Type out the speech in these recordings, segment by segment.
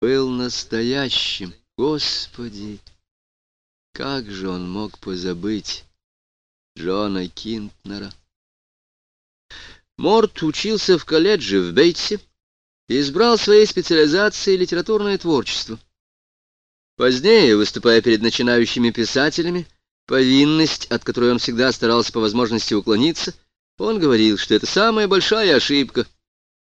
был настоящим. Господи, как же он мог позабыть Джона Кинтнера? Морт учился в колледже в Бейтсе и избрал своей специализацией литературное творчество. Позднее, выступая перед начинающими писателями, повинность, от которой он всегда старался по возможности уклониться, он говорил, что это самая большая ошибка,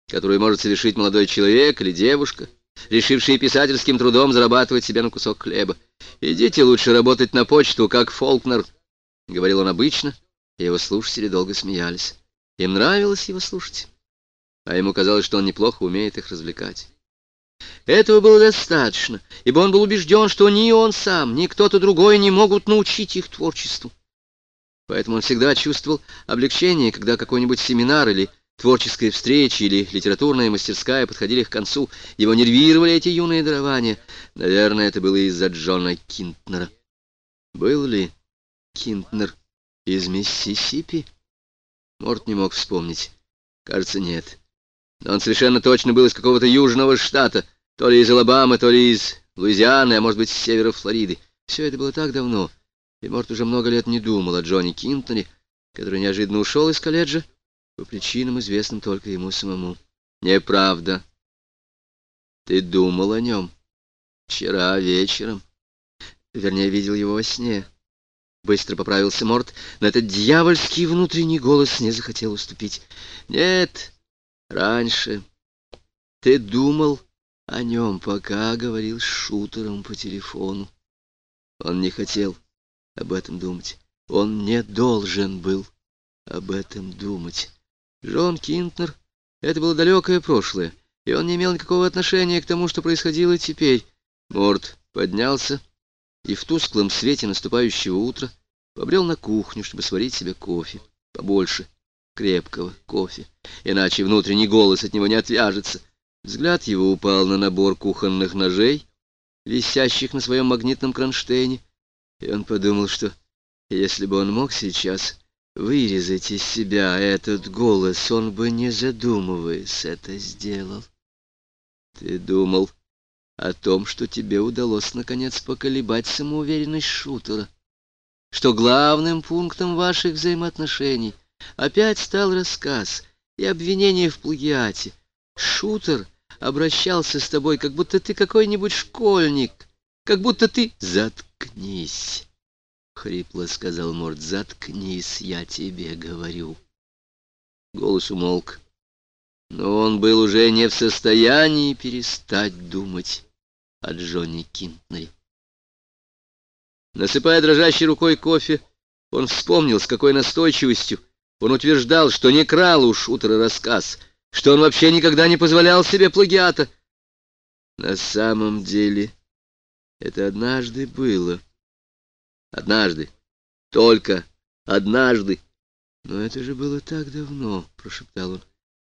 которую может совершить молодой человек или девушка, решившие писательским трудом зарабатывать себе на кусок хлеба. «Идите лучше работать на почту, как Фолкнер», — говорил он обычно, и его слушатели долго смеялись. Им нравилось его слушать, а ему казалось, что он неплохо умеет их развлекать. Этого было достаточно, ибо он был убежден, что ни он сам, ни кто-то другой не могут научить их творчеству. Поэтому он всегда чувствовал облегчение, когда какой-нибудь семинар или творческая встреча или литературная мастерская подходили к концу. Его нервировали эти юные дарования. Наверное, это было из-за Джона Кинтнера. Был ли Кинтнер из Миссисипи? Морт не мог вспомнить. Кажется, нет. Но он совершенно точно был из какого-то южного штата, то ли из Алабамы, то ли из Луизианы, а может быть, с севера Флориды. Все это было так давно, и Морт уже много лет не думал о Джонни Кинтоне, который неожиданно ушел из колледжа по причинам, известным только ему самому. Неправда. Ты думал о нем вчера вечером. Вернее, видел его во сне. Быстро поправился Морт, но этот дьявольский внутренний голос не захотел уступить. Нет, раньше. Ты думал о нем, пока говорил с шутером по телефону. Он не хотел об этом думать. Он не должен был об этом думать. Джон Кинтнер — это было далекое прошлое, и он не имел никакого отношения к тому, что происходило теперь. Морд поднялся и в тусклом свете наступающего утра побрел на кухню, чтобы сварить себе кофе, побольше, крепкого кофе, иначе внутренний голос от него не отвяжется. Взгляд его упал на набор кухонных ножей, висящих на своем магнитном кронштейне, и он подумал, что если бы он мог сейчас вырезать из себя этот голос, он бы, не задумываясь, это сделал. Ты думал о том, что тебе удалось, наконец, поколебать самоуверенность шутера, что главным пунктом ваших взаимоотношений опять стал рассказ и обвинение в плагиате. Шутер обращался с тобой, как будто ты какой-нибудь школьник, как будто ты... Заткнись! — хрипло сказал Морд. — Заткнись, я тебе говорю. Голос умолк. Но он был уже не в состоянии перестать думать о Джонни Кинтнере. Насыпая дрожащей рукой кофе, он вспомнил, с какой настойчивостью он утверждал, что не крал у шутера рассказ, что он вообще никогда не позволял себе плагиата. На самом деле это однажды было. Однажды. Только однажды. Но это же было так давно, прошептал он.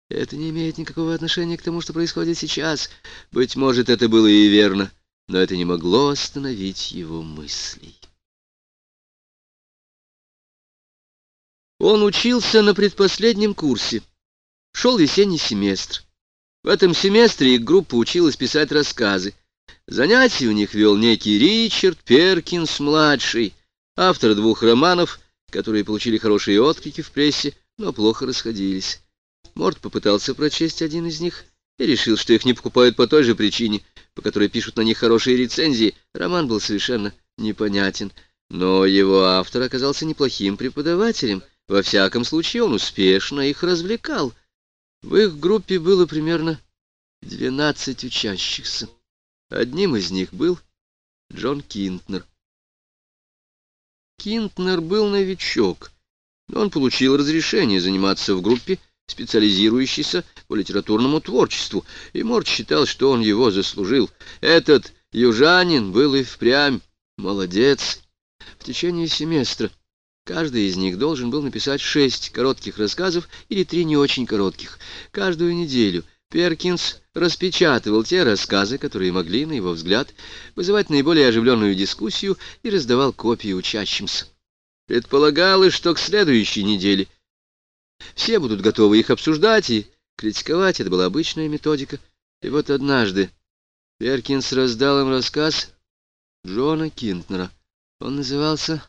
Это не имеет никакого отношения к тому, что происходит сейчас. Быть может, это было и верно, но это не могло остановить его мыслей. Он учился на предпоследнем курсе. Шел весенний семестр. В этом семестре их группа училась писать рассказы. Занятия у них вел некий Ричард Перкинс-младший, автор двух романов, которые получили хорошие отклики в прессе, но плохо расходились. Морд попытался прочесть один из них и решил, что их не покупают по той же причине, по которой пишут на них хорошие рецензии. Роман был совершенно непонятен, но его автор оказался неплохим преподавателем. Во всяком случае, он успешно их развлекал. В их группе было примерно двенадцать учащихся. Одним из них был Джон Кинтнер. Кинтнер был новичок, но он получил разрешение заниматься в группе, специализирующейся по литературному творчеству, и Морд считал, что он его заслужил. Этот южанин был и впрямь молодец. В течение семестра каждый из них должен был написать шесть коротких рассказов или три не очень коротких. Каждую неделю Перкинс распечатывал те рассказы, которые могли, на его взгляд, вызывать наиболее оживленную дискуссию и раздавал копии учащимся. Предполагалось, что к следующей неделе все будут готовы их обсуждать и критиковать. Это была обычная методика. И вот однажды Перкинс раздал им рассказ Джона Кинтнера. Он назывался